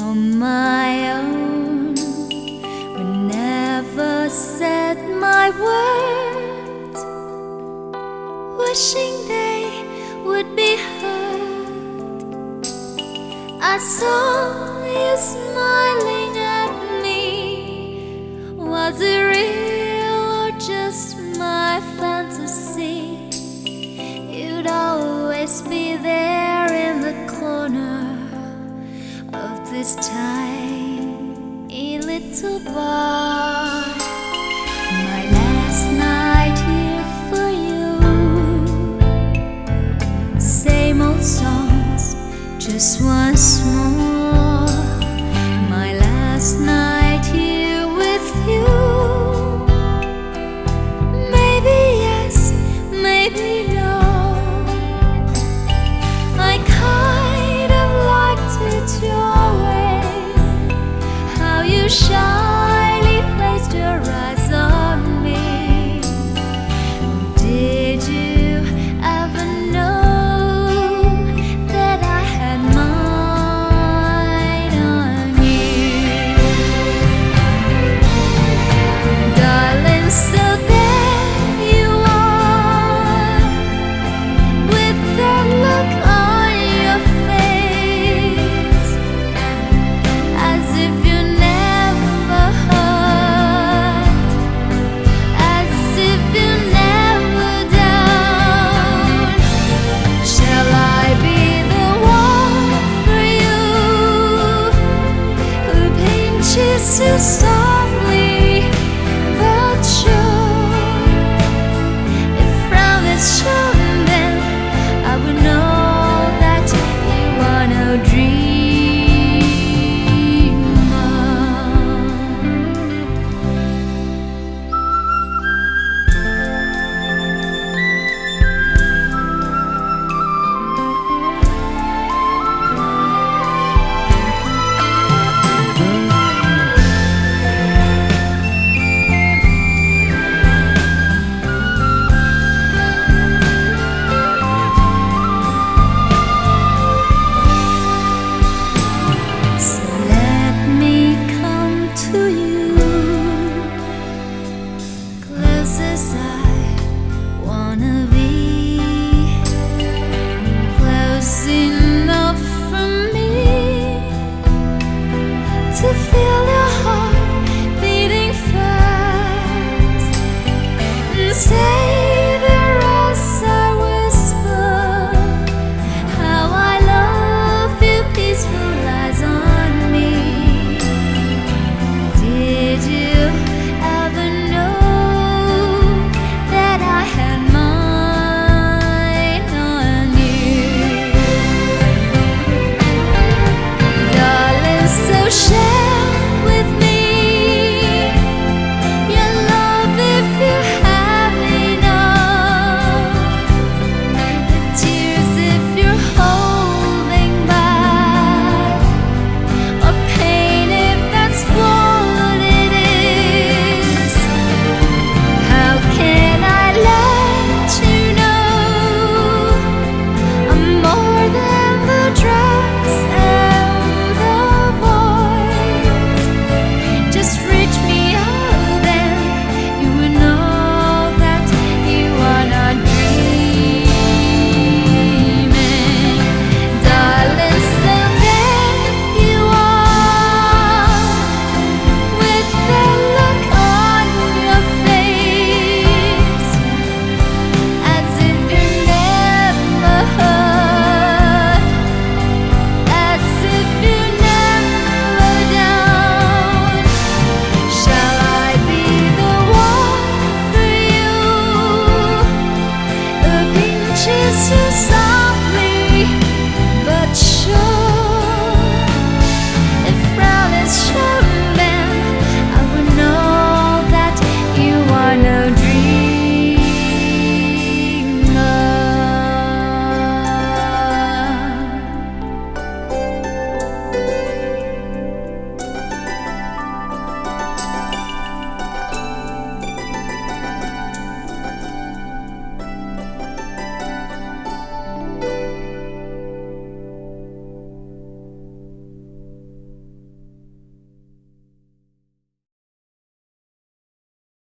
on my own. We never said my words, wishing they would be heard. I saw you smiling at me. Was it this bar. to so Cause I wanna kiss you so